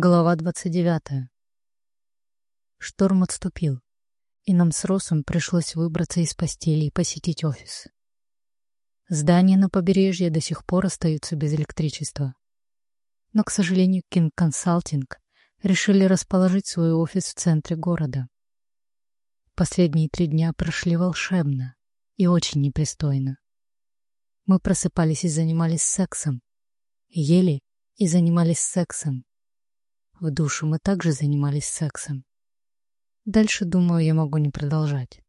Глава 29. Шторм отступил, и нам с Росом пришлось выбраться из постели и посетить офис. Здания на побережье до сих пор остаются без электричества. Но, к сожалению, King Consulting решили расположить свой офис в центре города. Последние три дня прошли волшебно и очень непристойно. Мы просыпались и занимались сексом, ели и занимались сексом, в душе мы также занимались сексом. Дальше, думаю, я могу не продолжать.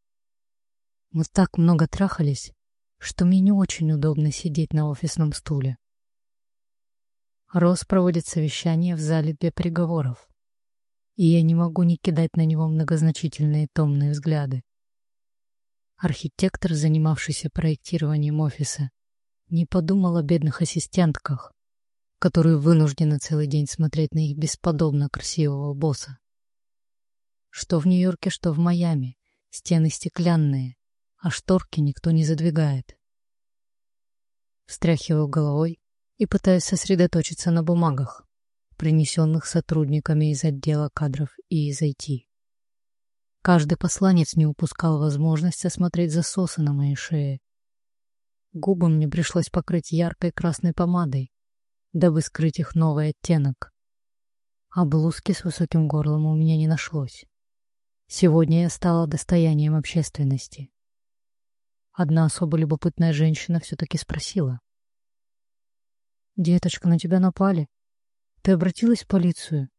Мы так много трахались, что мне не очень удобно сидеть на офисном стуле. Рос проводит совещание в зале для переговоров, и я не могу не кидать на него многозначительные томные взгляды. Архитектор, занимавшийся проектированием офиса, не подумал о бедных ассистентках, которые вынуждены целый день смотреть на их бесподобно красивого босса. Что в Нью-Йорке, что в Майами. Стены стеклянные, а шторки никто не задвигает. Встряхиваю головой и пытаюсь сосредоточиться на бумагах, принесенных сотрудниками из отдела кадров и из IT. Каждый посланец не упускал возможность осмотреть засосы на моей шее. Губы мне пришлось покрыть яркой красной помадой, дабы скрыть их новый оттенок. А блузки с высоким горлом у меня не нашлось. Сегодня я стала достоянием общественности. Одна особо любопытная женщина все-таки спросила. «Деточка, на тебя напали. Ты обратилась в полицию?»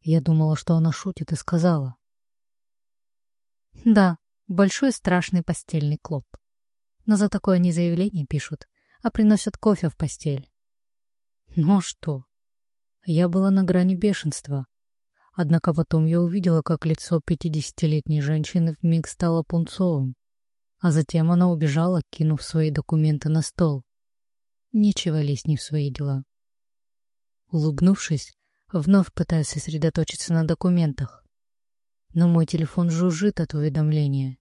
Я думала, что она шутит, и сказала. «Да, большой страшный постельный клоп. Но за такое не заявление пишут, а приносят кофе в постель. Ну а что? Я была на грани бешенства. Однако потом я увидела, как лицо пятидесятилетней женщины вмиг стало пунцовым, а затем она убежала, кинув свои документы на стол. Нечего лезть не в свои дела. Улыбнувшись, вновь пытаюсь сосредоточиться на документах. Но мой телефон жужжит от уведомления.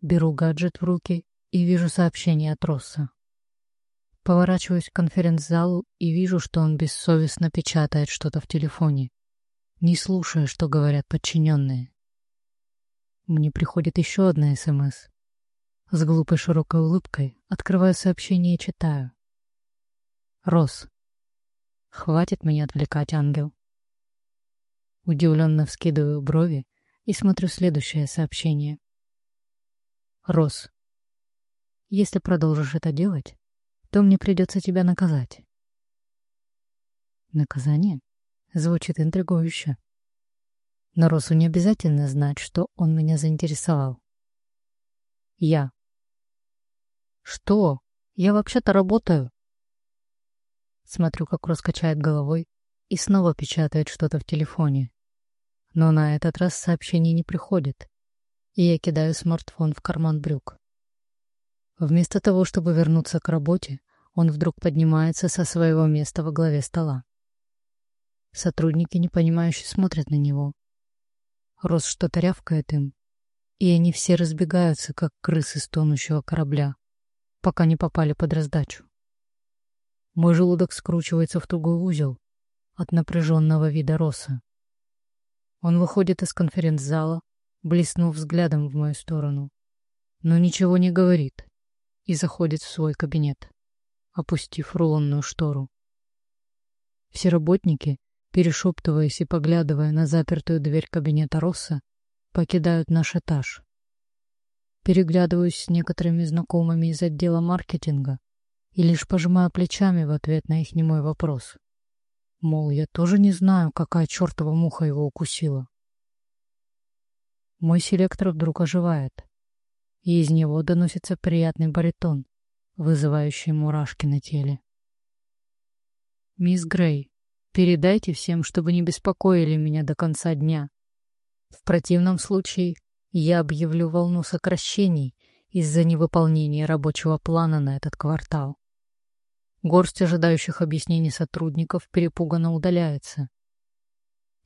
Беру гаджет в руки и вижу сообщение от Росса. Поворачиваюсь к конференц-залу и вижу, что он бессовестно печатает что-то в телефоне, не слушая, что говорят подчиненные. Мне приходит еще одна СМС. С глупой широкой улыбкой открываю сообщение и читаю. Рос. Хватит меня отвлекать, ангел. Удивленно вскидываю брови и смотрю следующее сообщение. Рос. Если продолжишь это делать, то мне придется тебя наказать. Наказание? Звучит интригующе. Но Росу не обязательно знать, что он меня заинтересовал. Я. Что? Я вообще-то работаю. Смотрю, как Рос качает головой и снова печатает что-то в телефоне. Но на этот раз сообщение не приходит, и я кидаю смартфон в карман брюк. Вместо того, чтобы вернуться к работе, он вдруг поднимается со своего места во главе стола. Сотрудники, непонимающе, смотрят на него. Рос что-то рявкает им, и они все разбегаются, как крысы с тонущего корабля, пока не попали под раздачу. Мой желудок скручивается в тугой узел от напряженного вида Роса. Он выходит из конференц-зала, блеснув взглядом в мою сторону, но ничего не говорит, и заходит в свой кабинет, опустив рулонную штору. Все работники, перешептываясь и поглядывая на запертую дверь кабинета Росса, покидают наш этаж. Переглядываюсь с некоторыми знакомыми из отдела маркетинга и лишь пожимаю плечами в ответ на их немой вопрос. Мол, я тоже не знаю, какая чертова муха его укусила. Мой селектор вдруг оживает и из него доносится приятный баритон, вызывающий мурашки на теле. «Мисс Грей, передайте всем, чтобы не беспокоили меня до конца дня. В противном случае я объявлю волну сокращений из-за невыполнения рабочего плана на этот квартал. Горсть ожидающих объяснений сотрудников перепуганно удаляется.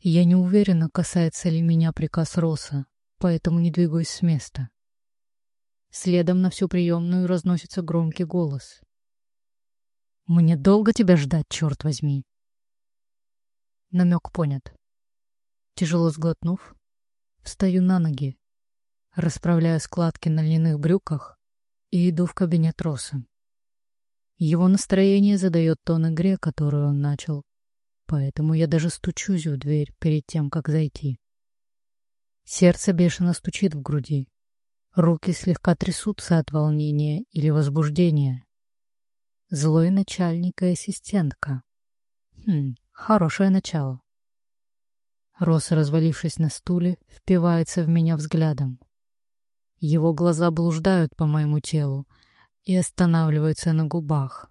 Я не уверена, касается ли меня приказ Роса, поэтому не двигаюсь с места. Следом на всю приемную разносится громкий голос. «Мне долго тебя ждать, черт возьми!» Намек понят. Тяжело сглотнув, встаю на ноги, расправляю складки на льняных брюках и иду в кабинет Роса. Его настроение задает тон игре, которую он начал, поэтому я даже стучусь в дверь перед тем, как зайти. Сердце бешено стучит в груди. Руки слегка трясутся от волнения или возбуждения. Злой начальник и ассистентка. Хм, хорошее начало. Рос, развалившись на стуле, впивается в меня взглядом. Его глаза блуждают по моему телу и останавливаются на губах.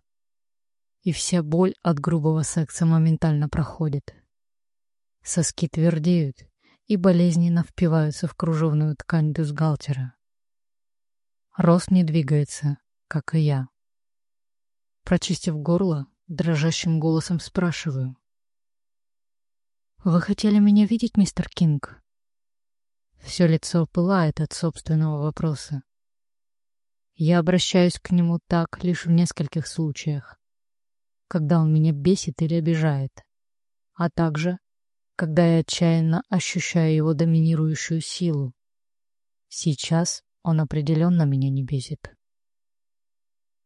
И вся боль от грубого секса моментально проходит. Соски твердеют и болезненно впиваются в кружевную ткань бюстгальтера. Рос не двигается, как и я. Прочистив горло, дрожащим голосом спрашиваю. «Вы хотели меня видеть, мистер Кинг?» Все лицо пылает от собственного вопроса. Я обращаюсь к нему так лишь в нескольких случаях. Когда он меня бесит или обижает, а также, когда я отчаянно ощущаю его доминирующую силу. Сейчас он определенно меня не бесит.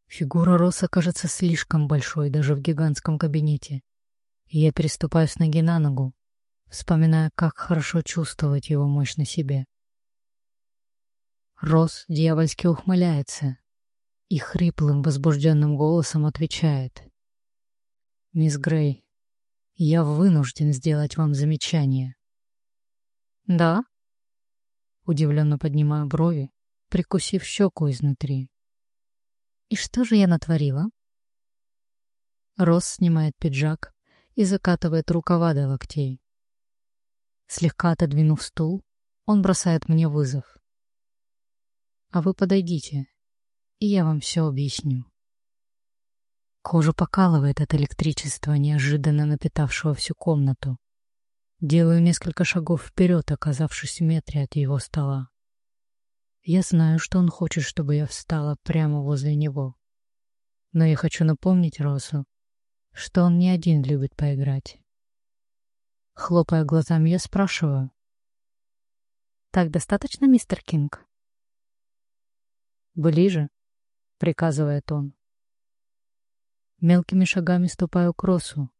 Фигура Роса кажется слишком большой даже в гигантском кабинете, и я переступаю с ноги на ногу, вспоминая, как хорошо чувствовать его мощь на себе. Рос дьявольски ухмыляется и хриплым возбужденным голосом отвечает. «Мисс Грей, я вынужден сделать вам замечание». «Да?» Удивленно поднимаю брови, прикусив щеку изнутри. «И что же я натворила?» Рос снимает пиджак и закатывает рукава до локтей. Слегка отодвинув стул, он бросает мне вызов. «А вы подойдите, и я вам все объясню». Кожу покалывает от электричества, неожиданно напитавшего всю комнату. Делаю несколько шагов вперед, оказавшись в метре от его стола. Я знаю, что он хочет, чтобы я встала прямо возле него. Но я хочу напомнить Росу, что он не один любит поиграть. Хлопая глазами, я спрашиваю. «Так достаточно, мистер Кинг?» «Ближе», — приказывает он. Мелкими шагами ступаю к Росу.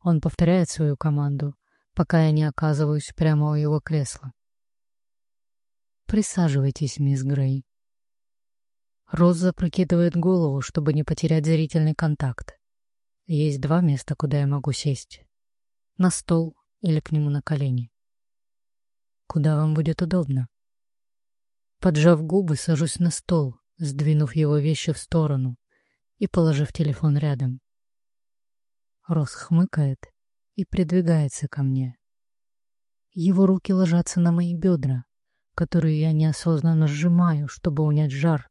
Он повторяет свою команду, пока я не оказываюсь прямо у его кресла. «Присаживайтесь, мисс Грей». Рос запрокидывает голову, чтобы не потерять зрительный контакт. Есть два места, куда я могу сесть на стол или к нему на колени. Куда вам будет удобно? Поджав губы, сажусь на стол, сдвинув его вещи в сторону и положив телефон рядом. Рос хмыкает и придвигается ко мне. Его руки ложатся на мои бедра, которые я неосознанно сжимаю, чтобы унять жар,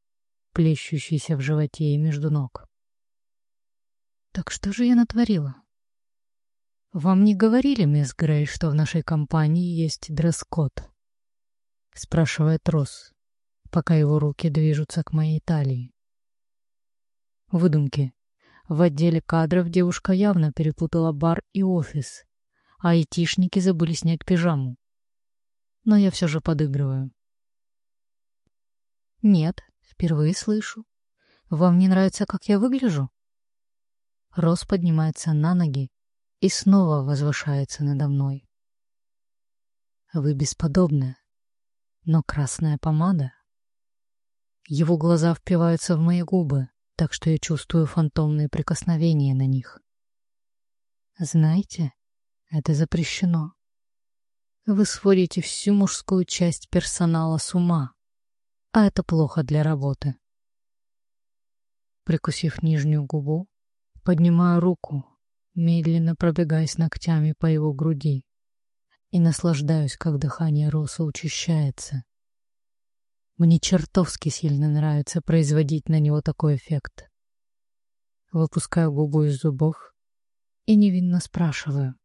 плещущийся в животе и между ног. Так что же я натворила? «Вам не говорили, мисс Грей, что в нашей компании есть дресс-код?» — спрашивает Росс, пока его руки движутся к моей талии. Выдумки. В отделе кадров девушка явно перепутала бар и офис, а айтишники забыли снять пижаму. Но я все же подыгрываю. «Нет, впервые слышу. Вам не нравится, как я выгляжу?» Рос поднимается на ноги и снова возвышается надо мной. Вы бесподобны, но красная помада... Его глаза впиваются в мои губы, так что я чувствую фантомные прикосновения на них. Знаете, это запрещено. Вы сводите всю мужскую часть персонала с ума, а это плохо для работы. Прикусив нижнюю губу, поднимаю руку, медленно пробегаясь ногтями по его груди, и наслаждаюсь, как дыхание Роса учащается. Мне чертовски сильно нравится производить на него такой эффект. Выпускаю губу из зубов и невинно спрашиваю.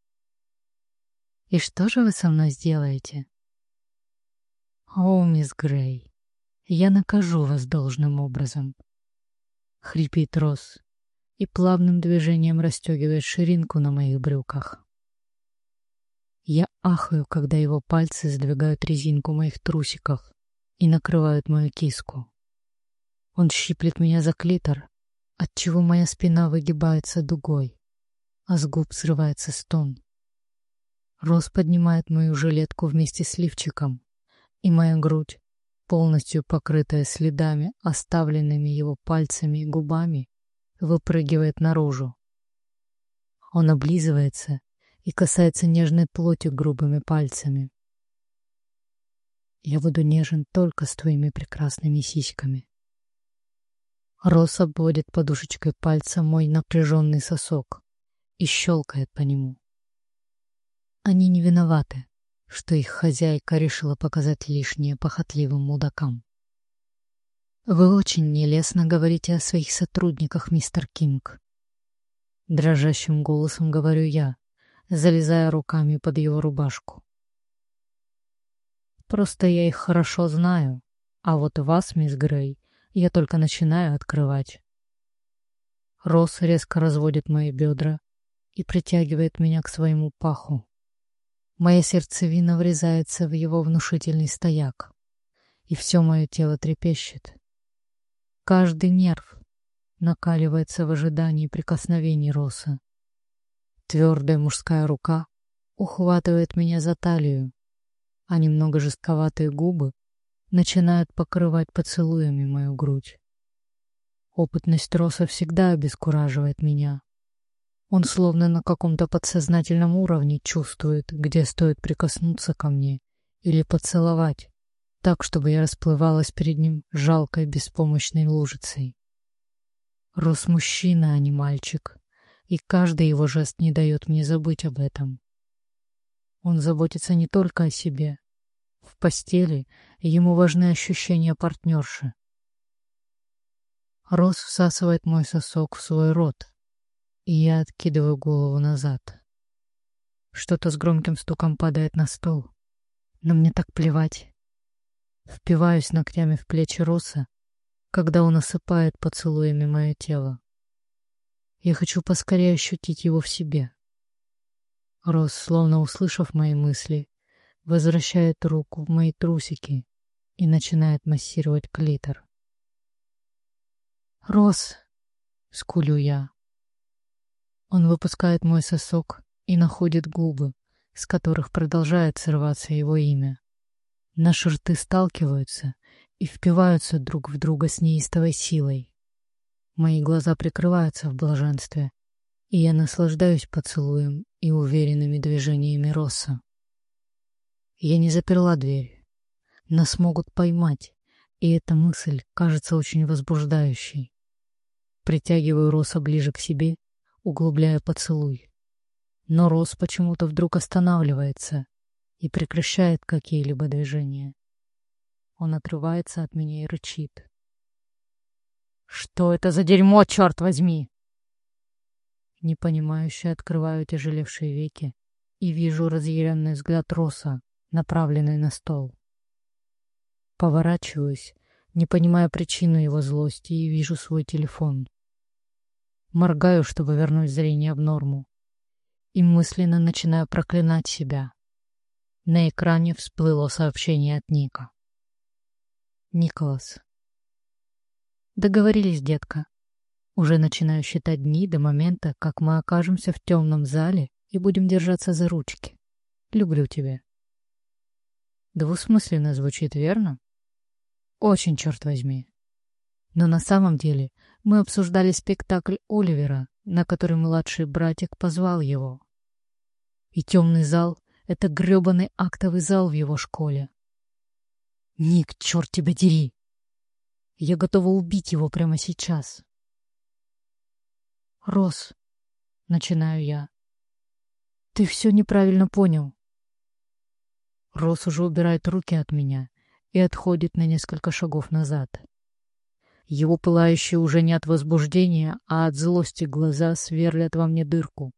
«И что же вы со мной сделаете?» «О, мисс Грей, я накажу вас должным образом», — хрипит Рос, и плавным движением расстегивает ширинку на моих брюках. Я ахаю, когда его пальцы сдвигают резинку моих трусиков и накрывают мою киску. Он щиплет меня за клитор, отчего моя спина выгибается дугой, а с губ срывается стон. Рос поднимает мою жилетку вместе с лифчиком, и моя грудь, полностью покрытая следами, оставленными его пальцами и губами, выпрыгивает наружу. Он облизывается и касается нежной плоти грубыми пальцами. Я буду нежен только с твоими прекрасными сиськами. Рос обводит подушечкой пальца мой напряженный сосок и щелкает по нему. Они не виноваты, что их хозяйка решила показать лишнее похотливым мудакам. Вы очень нелестно говорите о своих сотрудниках, мистер Кинг. Дрожащим голосом говорю я, залезая руками под его рубашку. Просто я их хорошо знаю, а вот вас, мисс Грей, я только начинаю открывать. Рос резко разводит мои бедра и притягивает меня к своему паху. Моя сердцевина врезается в его внушительный стояк, и все мое тело трепещет. Каждый нерв накаливается в ожидании прикосновений Роса. Твердая мужская рука ухватывает меня за талию, а немного жестковатые губы начинают покрывать поцелуями мою грудь. Опытность Роса всегда обескураживает меня. Он словно на каком-то подсознательном уровне чувствует, где стоит прикоснуться ко мне или поцеловать, так, чтобы я расплывалась перед ним жалкой беспомощной лужицей. Рос мужчина, а не мальчик, и каждый его жест не дает мне забыть об этом. Он заботится не только о себе, в постели ему важны ощущения партнерши. Рос всасывает мой сосок в свой рот, я откидываю голову назад. Что-то с громким стуком падает на стол, но мне так плевать. Впиваюсь ногтями в плечи Роса, когда он осыпает поцелуями мое тело. Я хочу поскорее ощутить его в себе. Рос, словно услышав мои мысли, возвращает руку в мои трусики и начинает массировать клитор. «Рос!» — скулю я. Он выпускает мой сосок и находит губы, с которых продолжает срываться его имя. Наши рты сталкиваются и впиваются друг в друга с неистовой силой. Мои глаза прикрываются в блаженстве, и я наслаждаюсь поцелуем и уверенными движениями Росса. Я не заперла дверь. Нас могут поймать, и эта мысль кажется очень возбуждающей. Притягиваю Роса ближе к себе, углубляя поцелуй. Но Рос почему-то вдруг останавливается и прекращает какие-либо движения. Он отрывается от меня и рычит. «Что это за дерьмо, черт возьми?» Непонимающе открываю тяжелевшие веки и вижу разъяренный взгляд Роса, направленный на стол. Поворачиваюсь, не понимая причину его злости, и вижу свой телефон. Моргаю, чтобы вернуть зрение в норму, и мысленно начинаю проклинать себя. На экране всплыло сообщение от Ника. Николас. Договорились, детка. Уже начинаю считать дни до момента, как мы окажемся в темном зале и будем держаться за ручки. Люблю тебя. Двусмысленно звучит, верно? Очень, черт возьми. Но на самом деле мы обсуждали спектакль Оливера, на который младший братик позвал его. И темный зал — это грёбаный актовый зал в его школе. Ник, черт тебя дери! Я готова убить его прямо сейчас. Рос, начинаю я. Ты все неправильно понял. Рос уже убирает руки от меня и отходит на несколько шагов назад. Его пылающие уже не от возбуждения, а от злости глаза сверлят во мне дырку.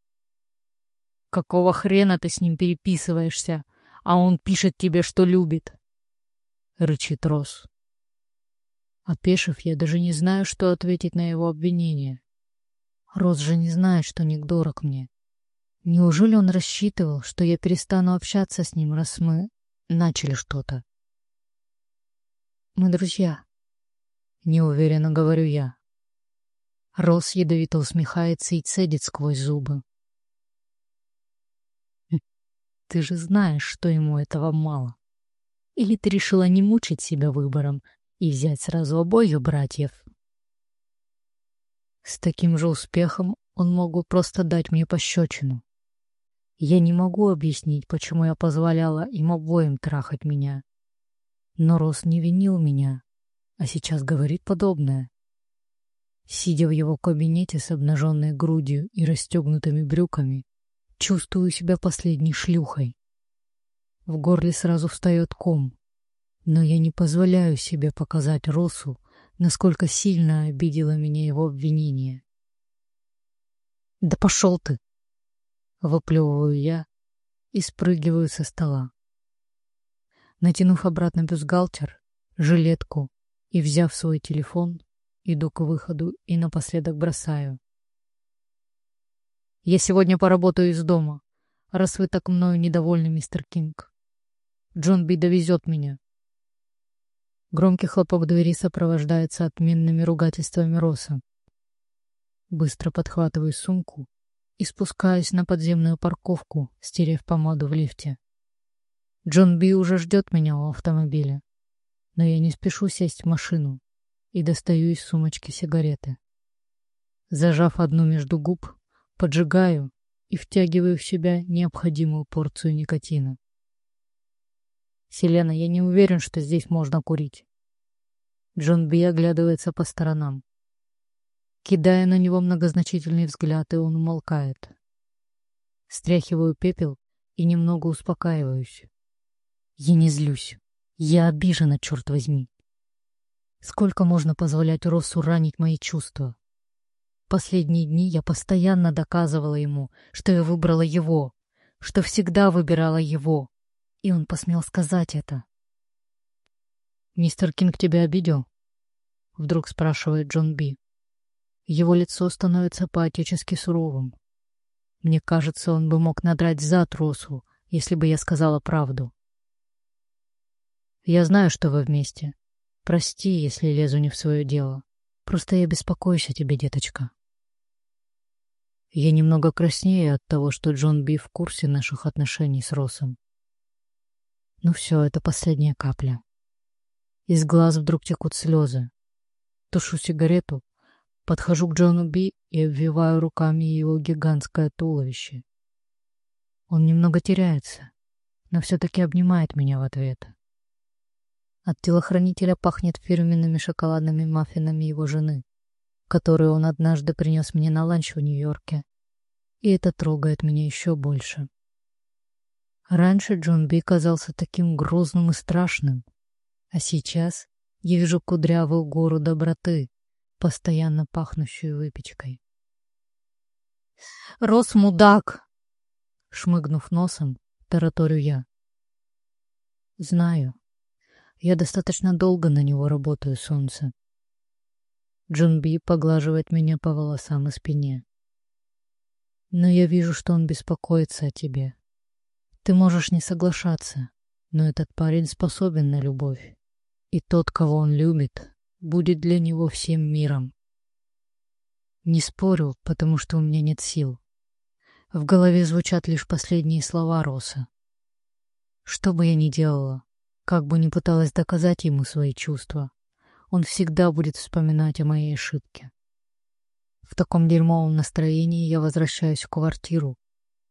«Какого хрена ты с ним переписываешься, а он пишет тебе, что любит?» — рычит Рос. Опешив, я даже не знаю, что ответить на его обвинение. Рос же не знает, что Ник дорог мне. Неужели он рассчитывал, что я перестану общаться с ним, раз мы начали что-то? Мы друзья. Неуверенно говорю я. Рос ядовито усмехается и цедит сквозь зубы. «Хм, ты же знаешь, что ему этого мало. Или ты решила не мучить себя выбором и взять сразу обоих братьев? С таким же успехом он мог бы просто дать мне пощечину. Я не могу объяснить, почему я позволяла им обоим трахать меня. Но Рос не винил меня, а сейчас говорит подобное. Сидя в его кабинете с обнаженной грудью и расстегнутыми брюками, чувствую себя последней шлюхой. В горле сразу встает ком, но я не позволяю себе показать Росу, насколько сильно обидело меня его обвинение. «Да пошел ты!» Выплевываю я и спрыгиваю со стола. Натянув обратно бюстгальтер, жилетку и взяв свой телефон, иду к выходу и напоследок бросаю. «Я сегодня поработаю из дома, раз вы так мною недовольны, мистер Кинг. Джон Би довезет меня». Громкий хлопок двери сопровождается отменными ругательствами Роса. Быстро подхватываю сумку и спускаюсь на подземную парковку, стерев помаду в лифте. Джон Би уже ждет меня у автомобиля, но я не спешу сесть в машину и достаю из сумочки сигареты. Зажав одну между губ, поджигаю и втягиваю в себя необходимую порцию никотина. «Селена, я не уверен, что здесь можно курить». Джон Би оглядывается по сторонам. Кидая на него многозначительный взгляд, и он умолкает. Стряхиваю пепел и немного успокаиваюсь. Я не злюсь. Я обижена, черт возьми. Сколько можно позволять Россу ранить мои чувства? Последние дни я постоянно доказывала ему, что я выбрала его, что всегда выбирала его, и он посмел сказать это. «Мистер Кинг тебя обидел?» — вдруг спрашивает Джон Би. Его лицо становится по-отечески суровым. Мне кажется, он бы мог надрать за тросу, если бы я сказала правду. Я знаю, что вы вместе. Прости, если лезу не в свое дело. Просто я беспокоюсь о тебе, деточка. Я немного краснею от того, что Джон Би в курсе наших отношений с Росом. Ну все, это последняя капля. Из глаз вдруг текут слезы. Тушу сигарету Подхожу к Джону Би и обвиваю руками его гигантское туловище. Он немного теряется, но все-таки обнимает меня в ответ. От телохранителя пахнет фирменными шоколадными маффинами его жены, которые он однажды принес мне на ланч в Нью-Йорке, и это трогает меня еще больше. Раньше Джон Би казался таким грозным и страшным, а сейчас я вижу кудрявую гору доброты, постоянно пахнущую выпечкой. «Рос мудак!» Шмыгнув носом, тараторю я. «Знаю. Я достаточно долго на него работаю, солнце». Джун Би поглаживает меня по волосам и спине. «Но я вижу, что он беспокоится о тебе. Ты можешь не соглашаться, но этот парень способен на любовь. И тот, кого он любит, будет для него всем миром. Не спорю, потому что у меня нет сил. В голове звучат лишь последние слова Роса. Что бы я ни делала, как бы ни пыталась доказать ему свои чувства, он всегда будет вспоминать о моей ошибке. В таком дерьмовом настроении я возвращаюсь в квартиру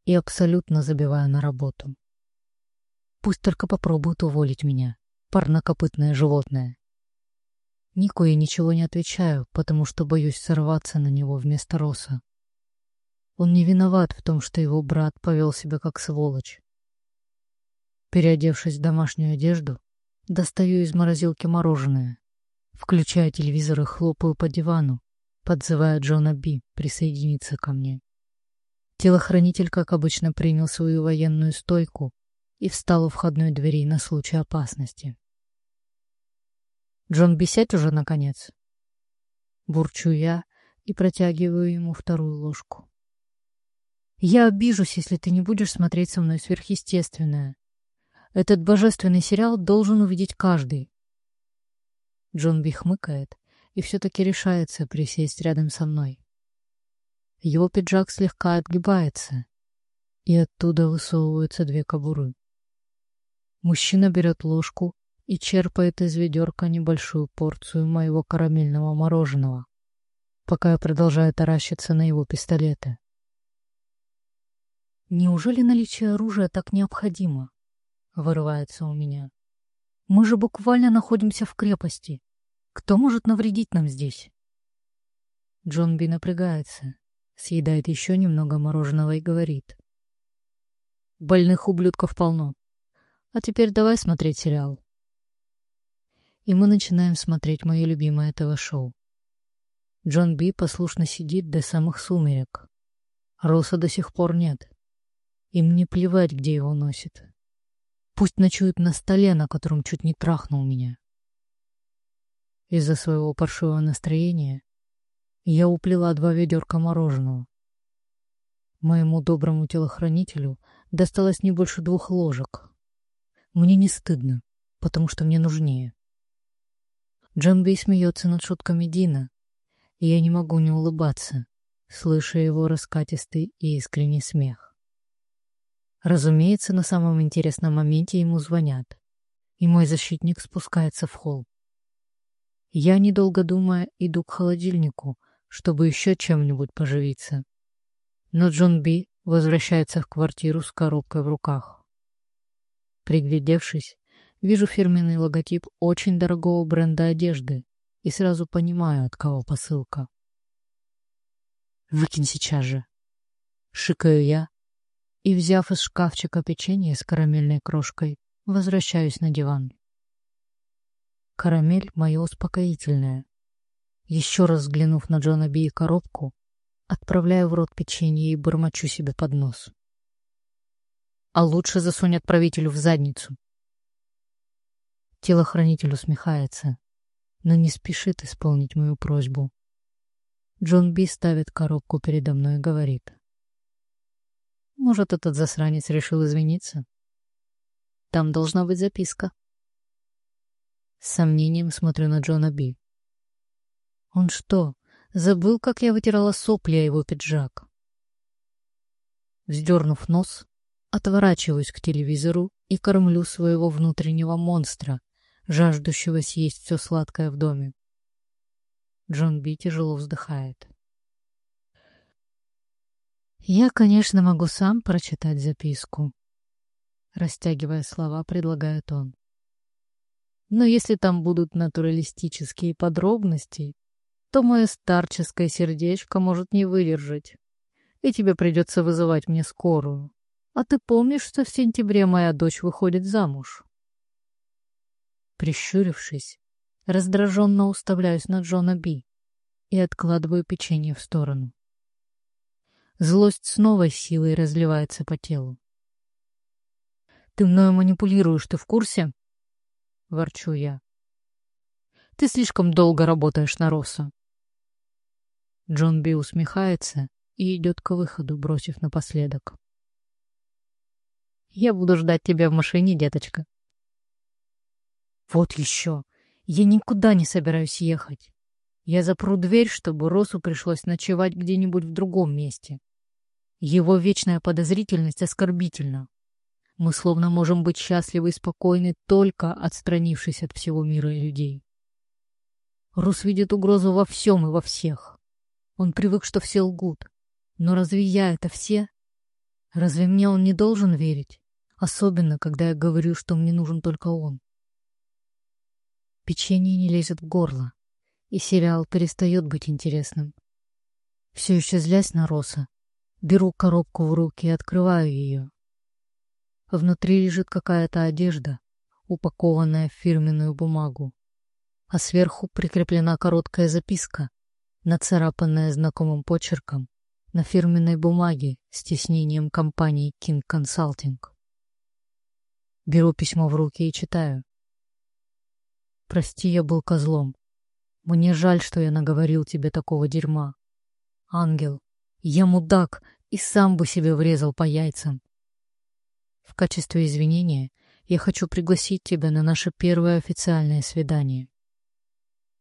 и абсолютно забиваю на работу. Пусть только попробуют уволить меня, парнокопытное животное. Нику я ничего не отвечаю, потому что боюсь сорваться на него вместо Роса. Он не виноват в том, что его брат повел себя как сволочь. Переодевшись в домашнюю одежду, достаю из морозилки мороженое, включаю телевизор и хлопаю по дивану, подзывая Джона Би присоединиться ко мне. Телохранитель, как обычно, принял свою военную стойку и встал у входной двери на случай опасности. Джон, бесять уже, наконец. Бурчу я и протягиваю ему вторую ложку. Я обижусь, если ты не будешь смотреть со мной сверхъестественное. Этот божественный сериал должен увидеть каждый. Джон Би хмыкает и все-таки решается присесть рядом со мной. Его пиджак слегка отгибается, и оттуда высовываются две кобуры. Мужчина берет ложку и черпает из ведерка небольшую порцию моего карамельного мороженого, пока я продолжаю таращиться на его пистолеты. «Неужели наличие оружия так необходимо?» — вырывается у меня. «Мы же буквально находимся в крепости. Кто может навредить нам здесь?» Джон Би напрягается, съедает еще немного мороженого и говорит. «Больных ублюдков полно. А теперь давай смотреть сериал». И мы начинаем смотреть мое любимое ТВ-шоу. Джон Би послушно сидит до самых сумерек. Роса до сих пор нет. Им не плевать, где его носит. Пусть ночует на столе, на котором чуть не трахнул меня. Из-за своего паршивого настроения я уплела два ведерка мороженого. Моему доброму телохранителю досталось не больше двух ложек. Мне не стыдно, потому что мне нужнее. Джамби смеется над шутками Дина, и я не могу не улыбаться, слыша его раскатистый и искренний смех. Разумеется, на самом интересном моменте ему звонят, и мой защитник спускается в холл. Я, недолго думая, иду к холодильнику, чтобы еще чем-нибудь поживиться. Но Джон Би возвращается в квартиру с коробкой в руках. Приглядевшись, вижу фирменный логотип очень дорогого бренда одежды и сразу понимаю, от кого посылка. «Выкинь сейчас же!» Шикаю я, и, взяв из шкафчика печенье с карамельной крошкой, возвращаюсь на диван. Карамель — мое успокоительное. Еще раз взглянув на Джона Би и коробку, отправляю в рот печенье и бормочу себе под нос. А лучше засунь отправителю в задницу. Телохранитель усмехается, но не спешит исполнить мою просьбу. Джон Би ставит коробку передо мной и говорит. Может, этот засранец решил извиниться? Там должна быть записка. С сомнением смотрю на Джона Би. Он что, забыл, как я вытирала сопли о его пиджак? Вздернув нос, отворачиваюсь к телевизору и кормлю своего внутреннего монстра, жаждущего съесть все сладкое в доме. Джон Би тяжело вздыхает. Я, конечно, могу сам прочитать записку. Растягивая слова, предлагает он. Но если там будут натуралистические подробности, то мое старческое сердечко может не выдержать, и тебе придется вызывать мне скорую. А ты помнишь, что в сентябре моя дочь выходит замуж? Прищурившись, раздраженно уставляюсь на Джона Би и откладываю печенье в сторону. Злость с новой силой разливается по телу. «Ты мною манипулируешь, ты в курсе?» — ворчу я. «Ты слишком долго работаешь на Росса». Джон Би усмехается и идет к выходу, бросив напоследок. «Я буду ждать тебя в машине, деточка». «Вот еще! Я никуда не собираюсь ехать. Я запру дверь, чтобы Росу пришлось ночевать где-нибудь в другом месте. Его вечная подозрительность оскорбительна. Мы словно можем быть счастливы и спокойны, только отстранившись от всего мира и людей. Рус видит угрозу во всем и во всех. Он привык, что все лгут. Но разве я это все? Разве мне он не должен верить? Особенно, когда я говорю, что мне нужен только он. Печенье не лезет в горло, и сериал перестает быть интересным. Все еще злясь на Роса, Беру коробку в руки и открываю ее. Внутри лежит какая-то одежда, упакованная в фирменную бумагу, а сверху прикреплена короткая записка, нацарапанная знакомым почерком на фирменной бумаге с тиснением компании King Consulting. Беру письмо в руки и читаю. «Прости, я был козлом. Мне жаль, что я наговорил тебе такого дерьма. Ангел, я мудак, и сам бы себе врезал по яйцам. В качестве извинения я хочу пригласить тебя на наше первое официальное свидание.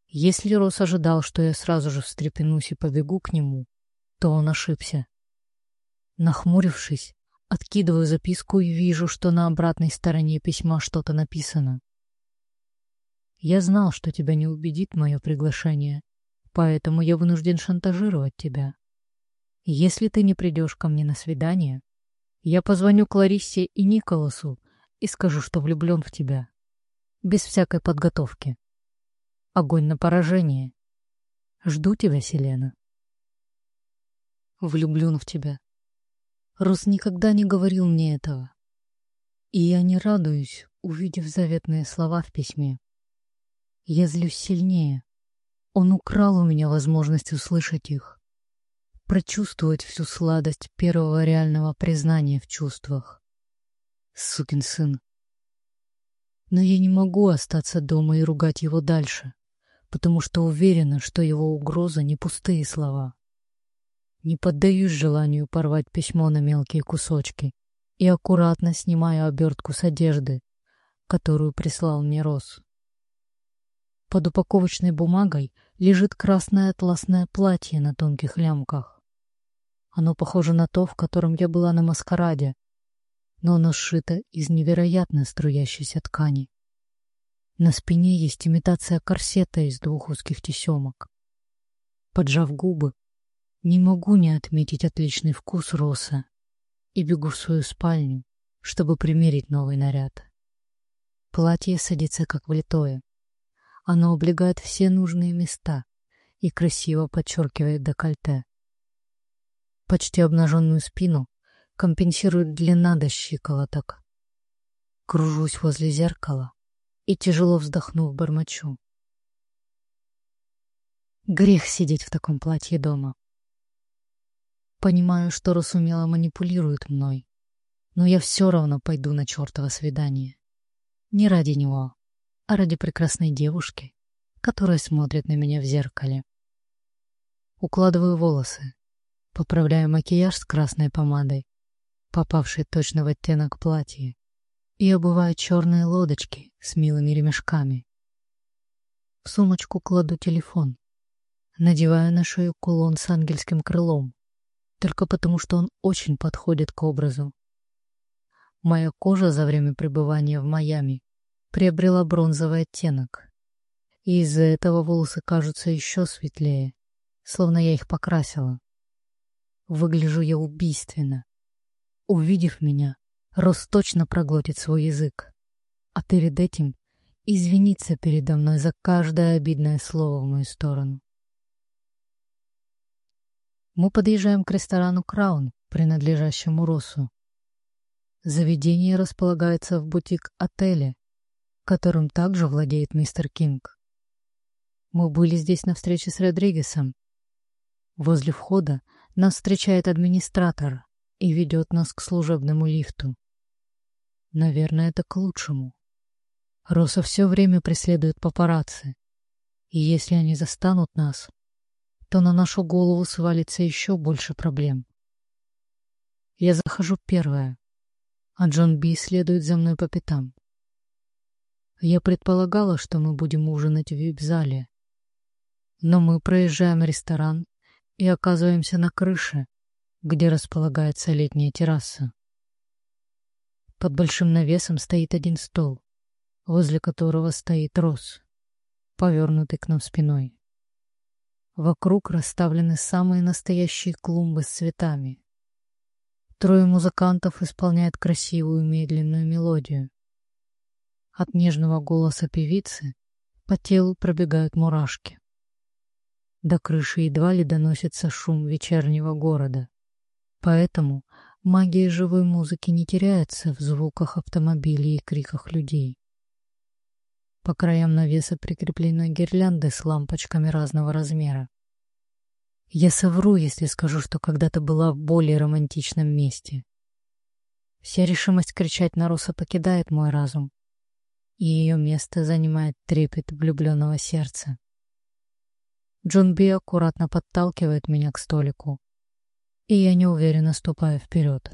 Если Рос ожидал, что я сразу же встрепенусь и побегу к нему, то он ошибся. Нахмурившись, откидываю записку и вижу, что на обратной стороне письма что-то написано. Я знал, что тебя не убедит мое приглашение, поэтому я вынужден шантажировать тебя. Если ты не придешь ко мне на свидание, я позвоню Клариссе и Николасу и скажу, что влюблен в тебя. Без всякой подготовки. Огонь на поражение. Жду тебя, Селена. Влюблен в тебя. Рус никогда не говорил мне этого. И я не радуюсь, увидев заветные слова в письме. Я злюсь сильнее. Он украл у меня возможность услышать их, прочувствовать всю сладость первого реального признания в чувствах. Сукин сын. Но я не могу остаться дома и ругать его дальше, потому что уверена, что его угроза не пустые слова. Не поддаюсь желанию порвать письмо на мелкие кусочки и аккуратно снимаю обертку с одежды, которую прислал мне Рос. Под упаковочной бумагой лежит красное атласное платье на тонких лямках. Оно похоже на то, в котором я была на маскараде, но оно сшито из невероятно струящейся ткани. На спине есть имитация корсета из двух узких тесемок. Поджав губы, не могу не отметить отличный вкус роса и бегу в свою спальню, чтобы примерить новый наряд. Платье садится как влитое. Оно облегает все нужные места и красиво подчеркивает декольте. Почти обнаженную спину компенсирует длина до щиколоток. Кружусь возле зеркала и, тяжело вздохнув, бормочу. Грех сидеть в таком платье дома. Понимаю, что Рос манипулирует мной, но я все равно пойду на чертово свидание. Не ради него, а ради прекрасной девушки, которая смотрит на меня в зеркале. Укладываю волосы, поправляю макияж с красной помадой, попавшей точно в оттенок платья, и обуваю черные лодочки с милыми ремешками. В сумочку кладу телефон, надеваю на шею кулон с ангельским крылом, только потому, что он очень подходит к образу. Моя кожа за время пребывания в Майами приобрела бронзовый оттенок. И из-за этого волосы кажутся еще светлее, словно я их покрасила. Выгляжу я убийственно. Увидев меня, Рос точно проглотит свой язык. А перед этим извиниться передо мной за каждое обидное слово в мою сторону. Мы подъезжаем к ресторану «Краун», принадлежащему Росу. Заведение располагается в бутик-отеле, которым также владеет мистер Кинг. Мы были здесь на встрече с Родригесом. Возле входа нас встречает администратор и ведет нас к служебному лифту. Наверное, это к лучшему. Роса все время преследует папарацци, и если они застанут нас, то на нашу голову свалится еще больше проблем. Я захожу первая, а Джон Би следует за мной по пятам. Я предполагала, что мы будем ужинать в вип-зале. Но мы проезжаем ресторан и оказываемся на крыше, где располагается летняя терраса. Под большим навесом стоит один стол, возле которого стоит Рос, повернутый к нам спиной. Вокруг расставлены самые настоящие клумбы с цветами. Трое музыкантов исполняют красивую медленную мелодию. От нежного голоса певицы по телу пробегают мурашки. До крыши едва ли доносится шум вечернего города. Поэтому магия живой музыки не теряется в звуках автомобилей и криках людей. По краям навеса прикреплены гирлянды с лампочками разного размера. Я совру, если скажу, что когда-то была в более романтичном месте. Вся решимость кричать на Руса покидает мой разум, и ее место занимает трепет влюбленного сердца. Джон Би аккуратно подталкивает меня к столику и я неуверенно ступаю вперед.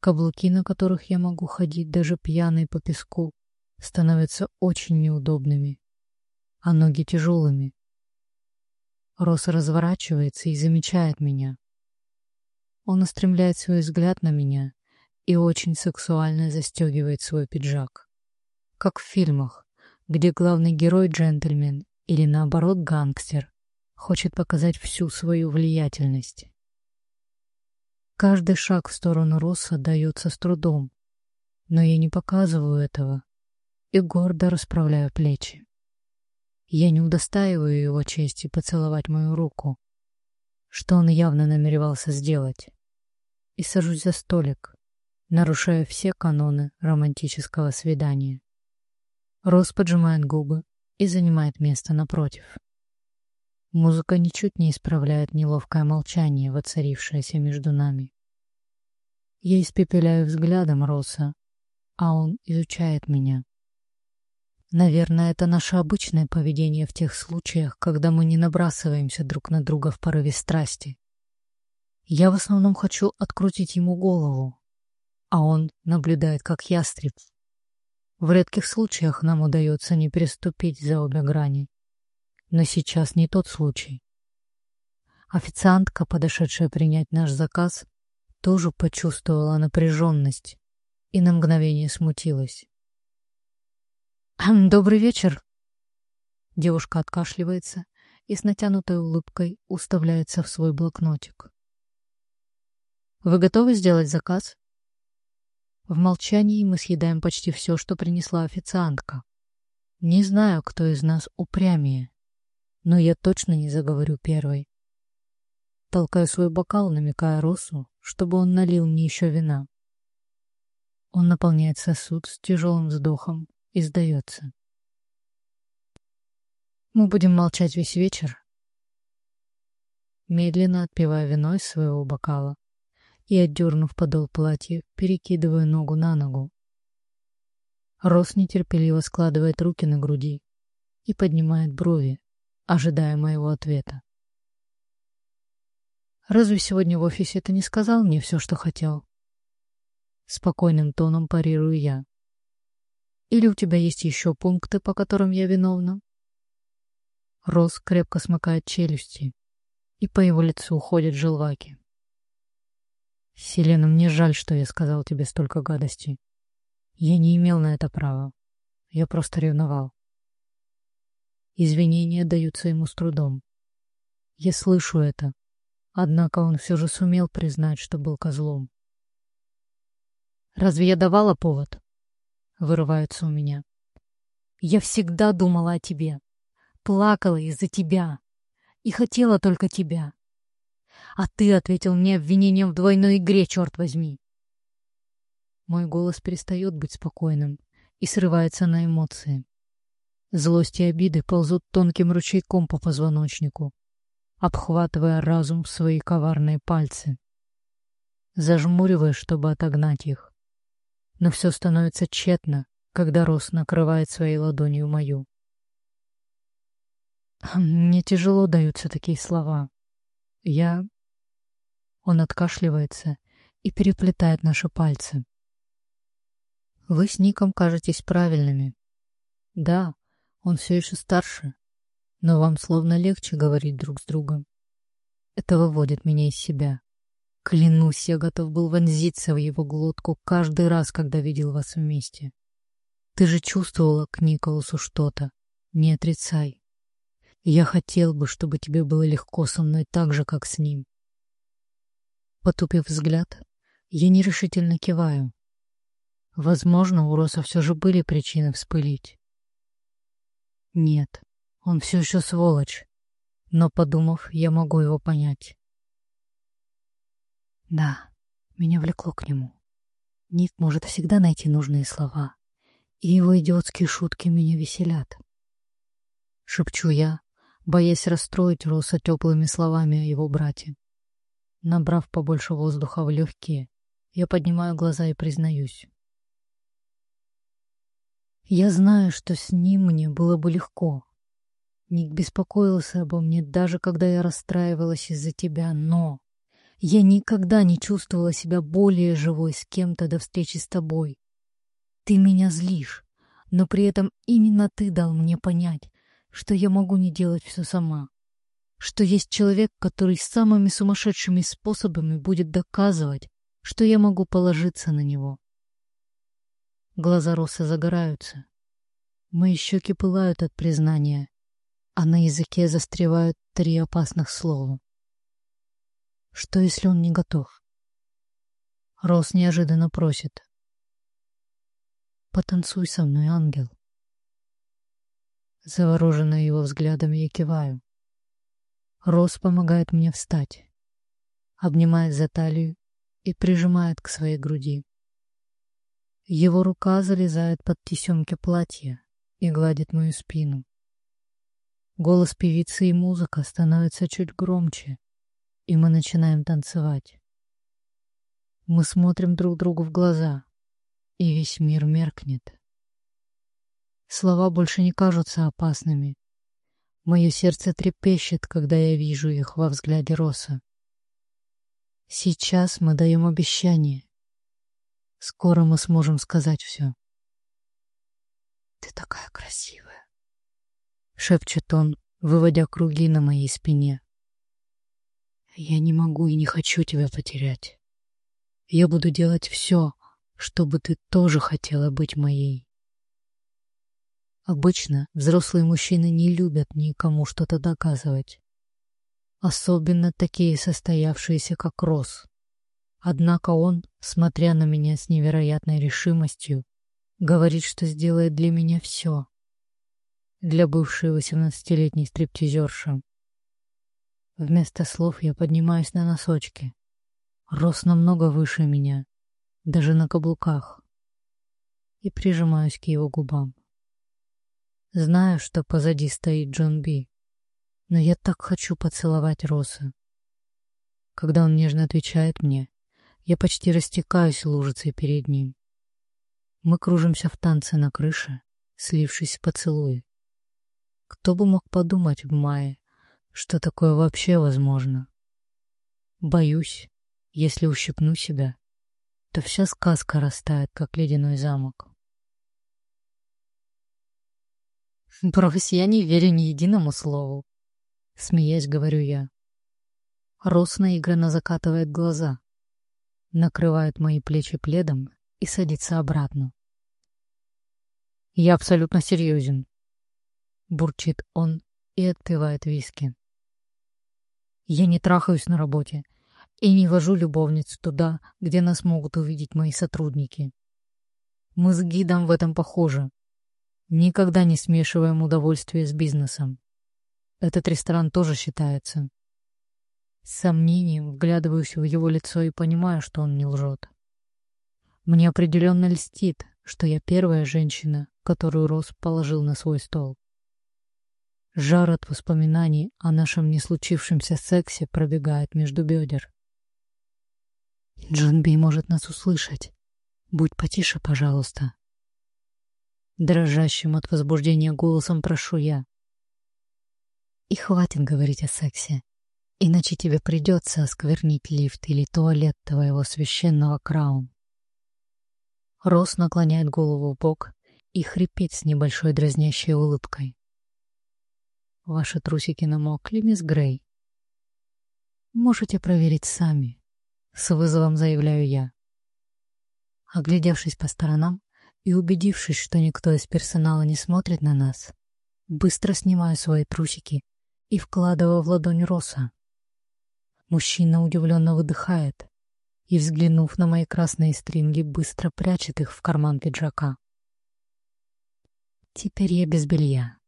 Каблуки, на которых я могу ходить даже пьяный по песку, становятся очень неудобными, а ноги тяжелыми. Рос разворачивается и замечает меня. Он устремляет свой взгляд на меня и очень сексуально застегивает свой пиджак. Как в фильмах, где главный герой джентльмен или наоборот гангстер хочет показать всю свою влиятельность. Каждый шаг в сторону Росса дается с трудом, но я не показываю этого и гордо расправляю плечи. Я не удостаиваю его чести поцеловать мою руку, что он явно намеревался сделать, и сажусь за столик, нарушая все каноны романтического свидания. Рос поджимает губы и занимает место напротив. Музыка ничуть не исправляет неловкое молчание, воцарившееся между нами. Я испепеляю взглядом Роса, а он изучает меня. Наверное, это наше обычное поведение в тех случаях, когда мы не набрасываемся друг на друга в порыве страсти. Я в основном хочу открутить ему голову, а он наблюдает как ястреб. В редких случаях нам удается не переступить за обе грани. Но сейчас не тот случай. Официантка, подошедшая принять наш заказ, тоже почувствовала напряженность и на мгновение смутилась. «Добрый вечер!» Девушка откашливается и с натянутой улыбкой уставляется в свой блокнотик. «Вы готовы сделать заказ?» В молчании мы съедаем почти все, что принесла официантка. Не знаю, кто из нас упрямее, но я точно не заговорю первой. Толкаю свой бокал, намекая Росу, чтобы он налил мне еще вина. Он наполняет сосуд с тяжелым вздохом и сдается. Мы будем молчать весь вечер. Медленно отпивая вино из своего бокала и, отдернув подол платья, перекидываю ногу на ногу. Рос нетерпеливо складывает руки на груди и поднимает брови, ожидая моего ответа. «Разве сегодня в офисе ты не сказал мне все, что хотел?» Спокойным тоном парирую я. Или у тебя есть еще пункты, по которым я виновна?» Рос крепко смыкает челюсти, и по его лицу уходят желваки. «Селена, мне жаль, что я сказал тебе столько гадостей. Я не имел на это права. Я просто ревновал. Извинения даются ему с трудом. Я слышу это, однако он все же сумел признать, что был козлом. «Разве я давала повод?» вырываются у меня. Я всегда думала о тебе, плакала из-за тебя и хотела только тебя. А ты ответил мне обвинением в двойной игре, черт возьми. Мой голос перестает быть спокойным и срывается на эмоции. Злость и обиды ползут тонким ручейком по позвоночнику, обхватывая разум в свои коварные пальцы. Зажмуривая, чтобы отогнать их. Но все становится тщетно, когда Рос накрывает своей ладонью мою. Мне тяжело даются такие слова. Я... Он откашливается и переплетает наши пальцы. Вы с Ником кажетесь правильными. Да, он все еще старше, но вам словно легче говорить друг с другом. Это выводит меня из себя. Клянусь, я готов был вонзиться в его глотку каждый раз, когда видел вас вместе. Ты же чувствовала к Николасу что-то. Не отрицай. Я хотел бы, чтобы тебе было легко со мной так же, как с ним. Потупив взгляд, я нерешительно киваю. Возможно, у Роса все же были причины вспылить. Нет, он все еще сволочь. Но, подумав, я могу его понять. Да, меня влекло к нему. Ник может всегда найти нужные слова, и его идиотские шутки меня веселят. Шепчу я, боясь расстроить Роса теплыми словами о его брате. Набрав побольше воздуха в легкие, я поднимаю глаза и признаюсь. Я знаю, что с ним мне было бы легко. Ник беспокоился обо мне, даже когда я расстраивалась из-за тебя, но... Я никогда не чувствовала себя более живой с кем-то до встречи с тобой. Ты меня злишь, но при этом именно ты дал мне понять, что я могу не делать все сама, что есть человек, который самыми сумасшедшими способами будет доказывать, что я могу положиться на него. Глаза Роса загораются. Мои щеки пылают от признания, а на языке застревают три опасных слова. Что, если он не готов? Рос неожиданно просит. «Потанцуй со мной, ангел». Завороженная его взглядом, я киваю. Рос помогает мне встать, обнимает за талию и прижимает к своей груди. Его рука залезает под тесемки платья и гладит мою спину. Голос певицы и музыка становятся чуть громче, и мы начинаем танцевать. Мы смотрим друг другу в глаза, и весь мир меркнет. Слова больше не кажутся опасными. Мое сердце трепещет, когда я вижу их во взгляде Роса. Сейчас мы даем обещание. Скоро мы сможем сказать все. «Ты такая красивая!» — шепчет он, выводя круги на моей спине. «Я не могу и не хочу тебя потерять. Я буду делать все, чтобы ты тоже хотела быть моей». Обычно взрослые мужчины не любят никому что-то доказывать. Особенно такие состоявшиеся, как Рос. Однако он, смотря на меня с невероятной решимостью, говорит, что сделает для меня все. Для бывшей восемнадцатилетней стриптизерши. Вместо слов я поднимаюсь на носочки. Рос намного выше меня, даже на каблуках. И прижимаюсь к его губам. Знаю, что позади стоит Джон Би, но я так хочу поцеловать Роса. Когда он нежно отвечает мне, я почти растекаюсь лужицей перед ним. Мы кружимся в танце на крыше, слившись в поцелуи. Кто бы мог подумать в мае, что такое вообще возможно? Боюсь, если ущипну себя, то вся сказка растает, как ледяной замок. Брось, я не верю ни единому слову. Смеясь, говорю я. Рос наигранно закатывает глаза, накрывает мои плечи пледом и садится обратно. Я абсолютно серьезен. Бурчит он и отпивает виски. Я не трахаюсь на работе и не вожу любовниц туда, где нас могут увидеть мои сотрудники. Мы с гидом в этом похожи. Никогда не смешиваем удовольствие с бизнесом. Этот ресторан тоже считается. С сомнением вглядываюсь в его лицо и понимаю, что он не лжет. Мне определенно льстит, что я первая женщина, которую Рос положил на свой стол. Жар от воспоминаний о нашем не случившемся сексе пробегает между бедер. Джон Би может нас услышать. Будь потише, пожалуйста. Дрожащим от возбуждения голосом прошу я. И хватит говорить о сексе, иначе тебе придется осквернить лифт или туалет твоего священного краун. Рос наклоняет голову в бок и хрипит с небольшой дразнящей улыбкой. Ваши трусики намокли, мисс Грей? Можете проверить сами, с вызовом заявляю я. Оглядевшись по сторонам, и, убедившись, что никто из персонала не смотрит на нас, быстро снимаю свои трусики и вкладываю в ладонь Роса. Мужчина удивленно выдыхает и, взглянув на мои красные стринги, быстро прячет их в карман пиджака. Теперь я без белья.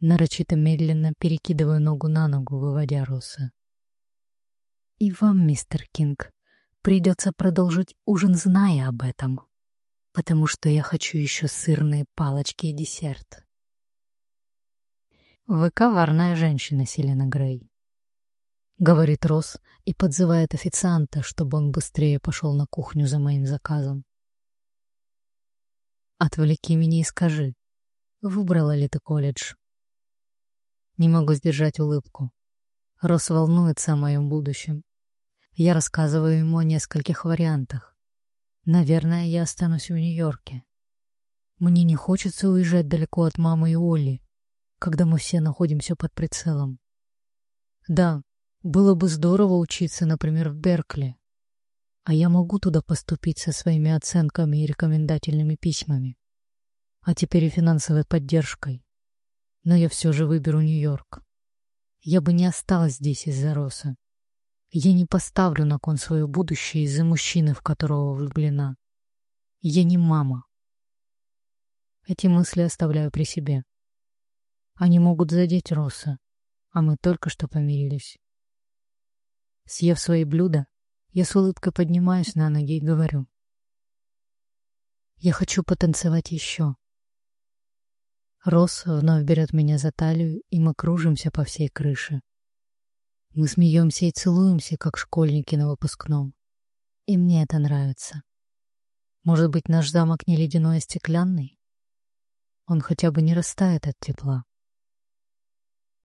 Нарочито медленно перекидываю ногу на ногу, выводя Роса. И вам, мистер Кинг, придется продолжить ужин, зная об этом потому что я хочу еще сырные палочки и десерт. «Вы коварная женщина, Селена Грей», — говорит Росс и подзывает официанта, чтобы он быстрее пошел на кухню за моим заказом. «Отвлеки меня и скажи, выбрала ли ты колледж?» Не могу сдержать улыбку. Росс волнуется о моем будущем. Я рассказываю ему о нескольких вариантах. Наверное, я останусь в Нью-Йорке. Мне не хочется уезжать далеко от мамы и Оли, когда мы все находимся под прицелом. Да, было бы здорово учиться, например, в Беркли. А я могу туда поступить со своими оценками и рекомендательными письмами. А теперь и финансовой поддержкой. Но я все же выберу Нью-Йорк. Я бы не осталась здесь из-за Роса. Я не поставлю на кон свое будущее из-за мужчины, в которого влюблена. Я не мама. Эти мысли оставляю при себе. Они могут задеть Росса, а мы только что помирились. Съев свои блюда, я с улыбкой поднимаюсь на ноги и говорю. Я хочу потанцевать еще. Росс вновь берет меня за талию, и мы кружимся по всей крыше. Мы смеемся и целуемся, как школьники на выпускном. И мне это нравится. Может быть, наш замок не ледяной, а стеклянный? Он хотя бы не растает от тепла.